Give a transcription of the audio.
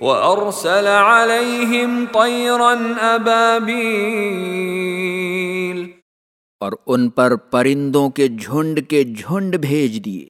وَأَرْسَلَ عَلَيْهِمْ طَيْرًا أَبَابِيلَ اور ان پر پرندوں کے جھنڈ کے جھنڈ بھیج دیے۔